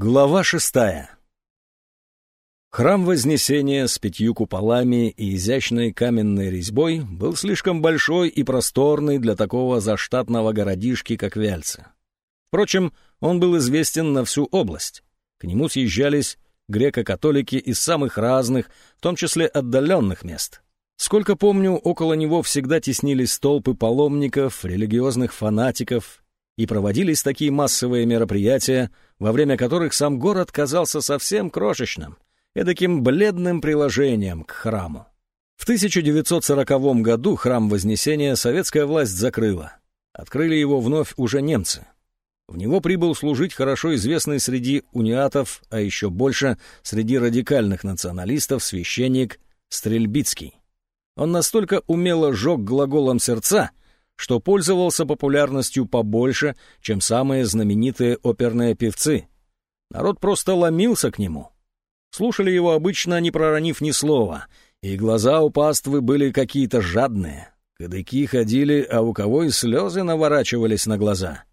Глава шестая. Храм Вознесения с пятью куполами и изящной каменной резьбой был слишком большой и просторный для такого заштатного городишки, как Вяльцы. Впрочем, он был известен на всю область. К нему съезжались греко-католики из самых разных, в том числе отдаленных мест. Сколько помню, около него всегда теснились толпы паломников, религиозных фанатиков, и проводились такие массовые мероприятия, во время которых сам город казался совсем крошечным, эдаким бледным приложением к храму. В 1940 году храм Вознесения советская власть закрыла. Открыли его вновь уже немцы. В него прибыл служить хорошо известный среди униатов, а еще больше среди радикальных националистов священник Стрельбицкий. Он настолько умело жег глаголом сердца, что пользовался популярностью побольше, чем самые знаменитые оперные певцы. Народ просто ломился к нему. Слушали его обычно, не проронив ни слова, и глаза у паствы были какие-то жадные. Кадыки ходили, а у кого и слезы наворачивались на глаза.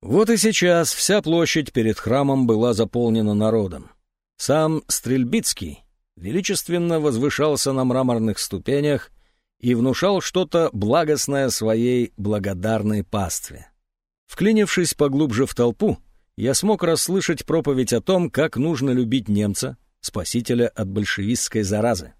Вот и сейчас вся площадь перед храмом была заполнена народом. Сам Стрельбицкий величественно возвышался на мраморных ступенях и внушал что-то благостное своей благодарной пастве. Вклинившись поглубже в толпу, я смог расслышать проповедь о том, как нужно любить немца, спасителя от большевистской заразы.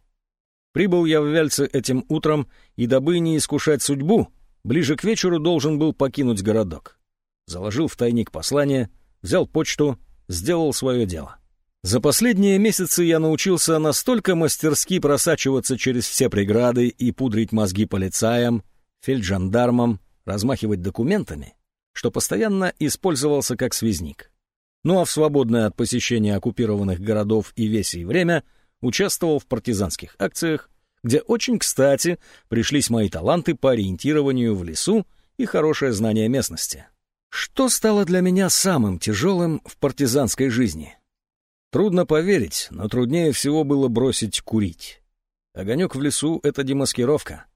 Прибыл я в Вяльце этим утром, и дабы не искушать судьбу, ближе к вечеру должен был покинуть городок. Заложил в тайник послание, взял почту, сделал свое дело. За последние месяцы я научился настолько мастерски просачиваться через все преграды и пудрить мозги полицаям, фельджандармам, размахивать документами, что постоянно использовался как связник. Ну а в свободное от посещения оккупированных городов и весей время участвовал в партизанских акциях, где очень кстати пришлись мои таланты по ориентированию в лесу и хорошее знание местности. Что стало для меня самым тяжелым в партизанской жизни — Трудно поверить, но труднее всего было бросить курить. Огонек в лесу — это демаскировка.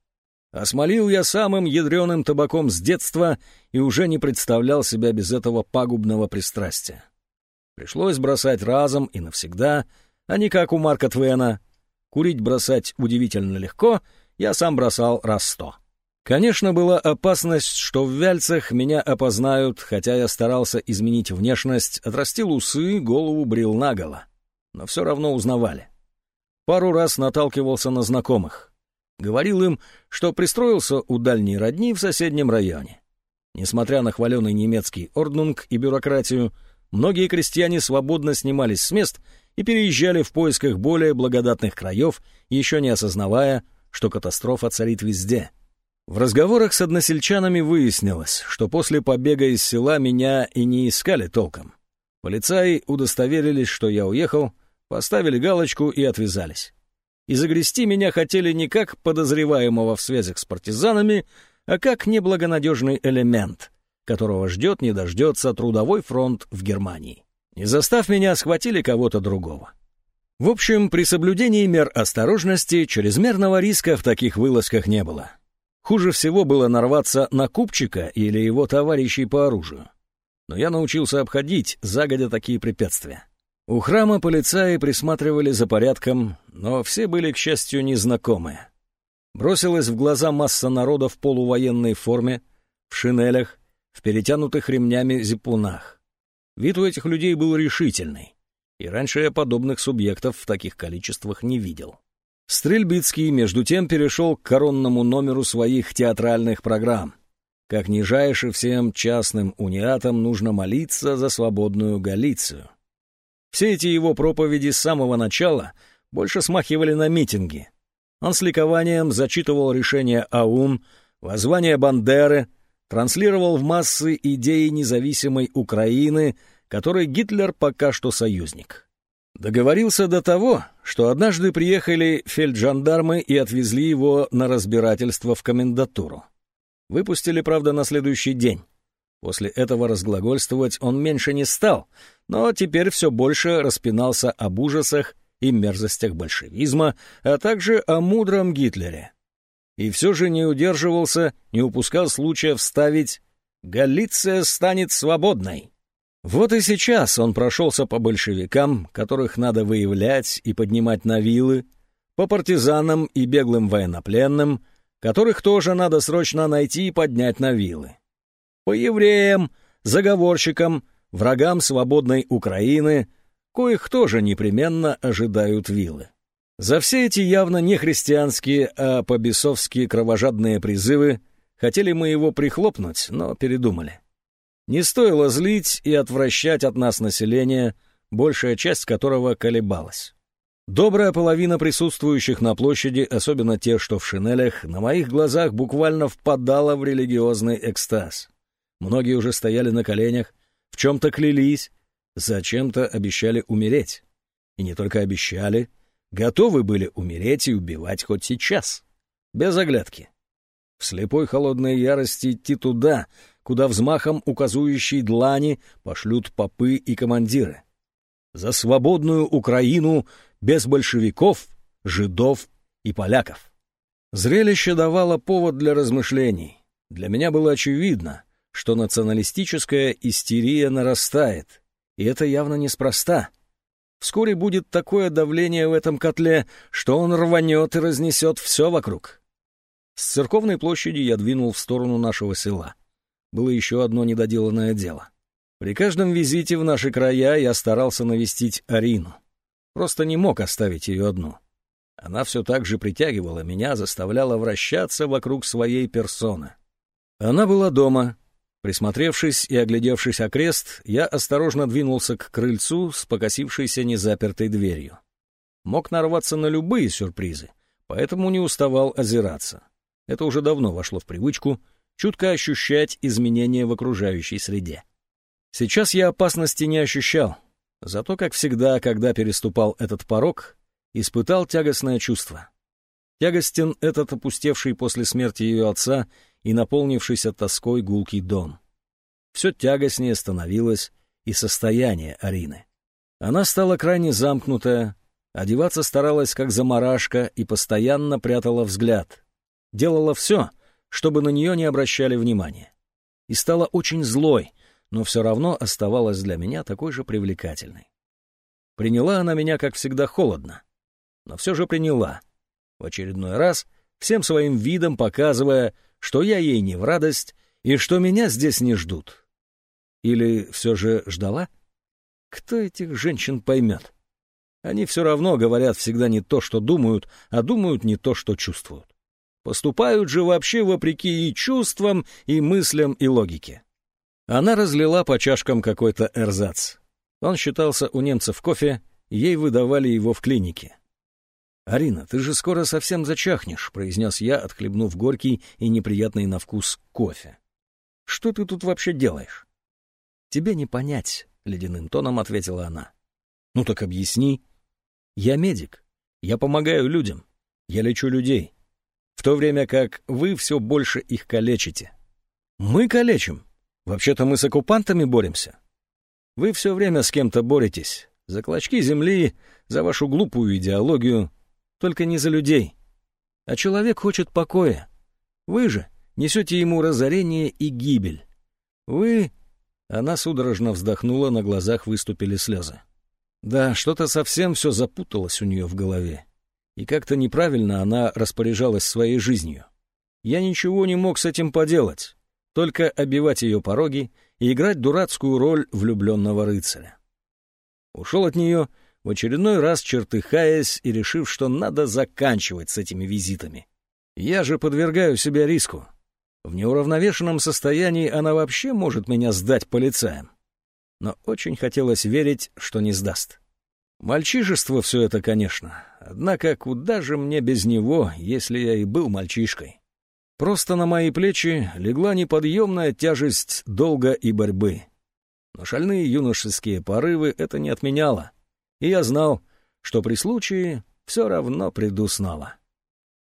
Осмолил я самым ядреным табаком с детства и уже не представлял себя без этого пагубного пристрастия. Пришлось бросать разом и навсегда, а не как у Марка Твена. Курить бросать удивительно легко, я сам бросал раз сто. Конечно, была опасность, что в Вяльцах меня опознают, хотя я старался изменить внешность, отрастил усы, голову брил наголо. Но все равно узнавали. Пару раз наталкивался на знакомых. Говорил им, что пристроился у дальней родни в соседнем районе. Несмотря на хваленый немецкий орднунг и бюрократию, многие крестьяне свободно снимались с мест и переезжали в поисках более благодатных краев, еще не осознавая, что катастрофа царит везде — в разговорах с односельчанами выяснилось, что после побега из села меня и не искали толком. Полицаи удостоверились, что я уехал, поставили галочку и отвязались. И загрести меня хотели не как подозреваемого в связях с партизанами, а как неблагонадежный элемент, которого ждет не дождется трудовой фронт в Германии. Не застав меня, схватили кого-то другого. В общем, при соблюдении мер осторожности чрезмерного риска в таких вылазках не было. Хуже всего было нарваться на купчика или его товарищей по оружию. Но я научился обходить загодя такие препятствия. У храма полицаи присматривали за порядком, но все были, к счастью, незнакомые. Бросилась в глаза масса народа в полувоенной форме, в шинелях, в перетянутых ремнями зипунах. Вид у этих людей был решительный, и раньше я подобных субъектов в таких количествах не видел. Стрельбицкий, между тем, перешел к коронному номеру своих театральных программ. Как нижайше всем частным униатам нужно молиться за свободную Галицию. Все эти его проповеди с самого начала больше смахивали на митинги. Он с ликованием зачитывал решения АУН, воззвание Бандеры, транслировал в массы идеи независимой Украины, которой Гитлер пока что союзник. Договорился до того, что однажды приехали фельджандармы и отвезли его на разбирательство в комендатуру. Выпустили, правда, на следующий день. После этого разглагольствовать он меньше не стал, но теперь все больше распинался об ужасах и мерзостях большевизма, а также о мудром Гитлере. И все же не удерживался, не упускал случая вставить «Галиция станет свободной». Вот и сейчас он прошелся по большевикам, которых надо выявлять и поднимать на вилы, по партизанам и беглым военнопленным, которых тоже надо срочно найти и поднять на вилы, по евреям, заговорщикам, врагам свободной Украины, коих тоже непременно ожидают вилы. За все эти явно не христианские, а побесовские кровожадные призывы хотели мы его прихлопнуть, но передумали. Не стоило злить и отвращать от нас население, большая часть которого колебалась. Добрая половина присутствующих на площади, особенно те, что в шинелях, на моих глазах буквально впадала в религиозный экстаз. Многие уже стояли на коленях, в чем-то клялись, зачем-то обещали умереть. И не только обещали, готовы были умереть и убивать хоть сейчас, без оглядки. В слепой холодной ярости идти туда, куда взмахом указующей длани пошлют попы и командиры. За свободную Украину без большевиков, жидов и поляков. Зрелище давало повод для размышлений. Для меня было очевидно, что националистическая истерия нарастает, и это явно неспроста. Вскоре будет такое давление в этом котле, что он рванет и разнесет все вокруг. С церковной площади я двинул в сторону нашего села было еще одно недоделанное дело. При каждом визите в наши края я старался навестить Арину. Просто не мог оставить ее одну. Она все так же притягивала меня, заставляла вращаться вокруг своей персоны. Она была дома. Присмотревшись и оглядевшись окрест, я осторожно двинулся к крыльцу с покосившейся незапертой дверью. Мог нарваться на любые сюрпризы, поэтому не уставал озираться. Это уже давно вошло в привычку — чутко ощущать изменения в окружающей среде. Сейчас я опасности не ощущал, зато, как всегда, когда переступал этот порог, испытал тягостное чувство. Тягостен этот опустевший после смерти ее отца и наполнившийся тоской гулкий дом. Все тягостнее становилось и состояние Арины. Она стала крайне замкнутая, одеваться старалась как заморашка и постоянно прятала взгляд. Делала все, чтобы на нее не обращали внимания. И стала очень злой, но все равно оставалась для меня такой же привлекательной. Приняла она меня, как всегда, холодно, но все же приняла, в очередной раз всем своим видом показывая, что я ей не в радость и что меня здесь не ждут. Или все же ждала? Кто этих женщин поймет? Они все равно говорят всегда не то, что думают, а думают не то, что чувствуют. Поступают же вообще вопреки и чувствам, и мыслям, и логике. Она разлила по чашкам какой-то эрзац. Он считался у немцев кофе, ей выдавали его в клинике. «Арина, ты же скоро совсем зачахнешь», — произнес я, отхлебнув горький и неприятный на вкус кофе. «Что ты тут вообще делаешь?» «Тебе не понять», — ледяным тоном ответила она. «Ну так объясни». «Я медик. Я помогаю людям. Я лечу людей в то время как вы все больше их калечите. Мы калечим. Вообще-то мы с оккупантами боремся. Вы все время с кем-то боретесь. За клочки земли, за вашу глупую идеологию. Только не за людей. А человек хочет покоя. Вы же несете ему разорение и гибель. Вы... Она судорожно вздохнула, на глазах выступили слезы. Да, что-то совсем все запуталось у нее в голове и как-то неправильно она распоряжалась своей жизнью. Я ничего не мог с этим поделать, только обивать ее пороги и играть дурацкую роль влюбленного рыцаря. Ушел от нее, в очередной раз чертыхаясь и решив, что надо заканчивать с этими визитами. Я же подвергаю себя риску. В неуравновешенном состоянии она вообще может меня сдать полицаям. Но очень хотелось верить, что не сдаст. Мальчишество все это, конечно. Однако куда же мне без него, если я и был мальчишкой? Просто на мои плечи легла неподъемная тяжесть долга и борьбы. Но шальные юношеские порывы это не отменяло. И я знал, что при случае все равно приду снова.